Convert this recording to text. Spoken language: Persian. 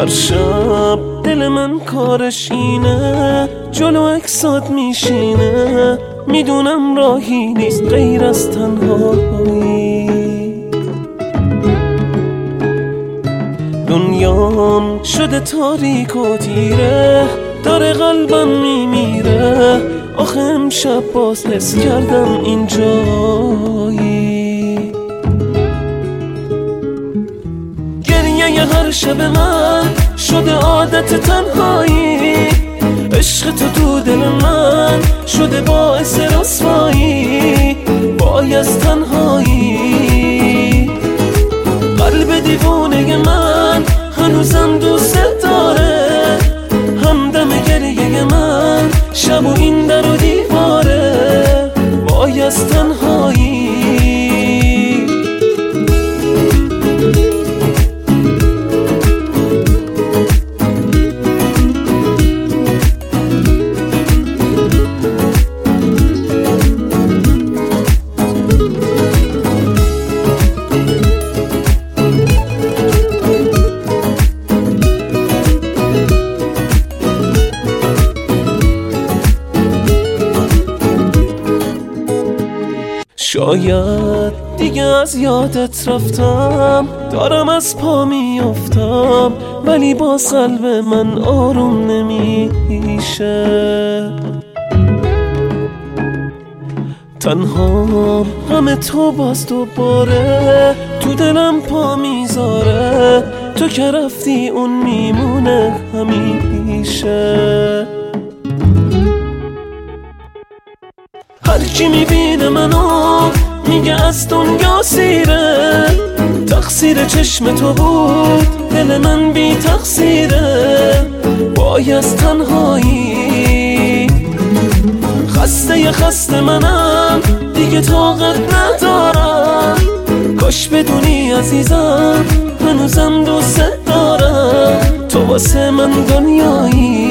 هر شب دل من کارش اینه جلو اکسات میشینه. می‌دونم راهی نیست غیر از تنهایی. دنیام شده تاریک و تیره داره قلبم میمیره. آخه امشب باز حس کردم اینجایی هر شب من شده عادت تنهایی. عشق تو تو دل من شده باعث رسوایی. شاید دیگه از یادت رفتم دارم از پا میافتم ولی باز قلب من آروم نمیشه. تنها غم تو باز دوباره تو دلم پا می‌ذاره تو که رفتی اون میمونه همیشه. هر کی می‌بینه منو میگه از دنیا سیره. تقصیر چشم تو بود دل من بی تقصیره. وای از تنهایی. خسته خسته منم دیگه طاقت ندارم. کاش بدونی عزیزم هنوزم دوست دارم. تو واسه من دنیایی.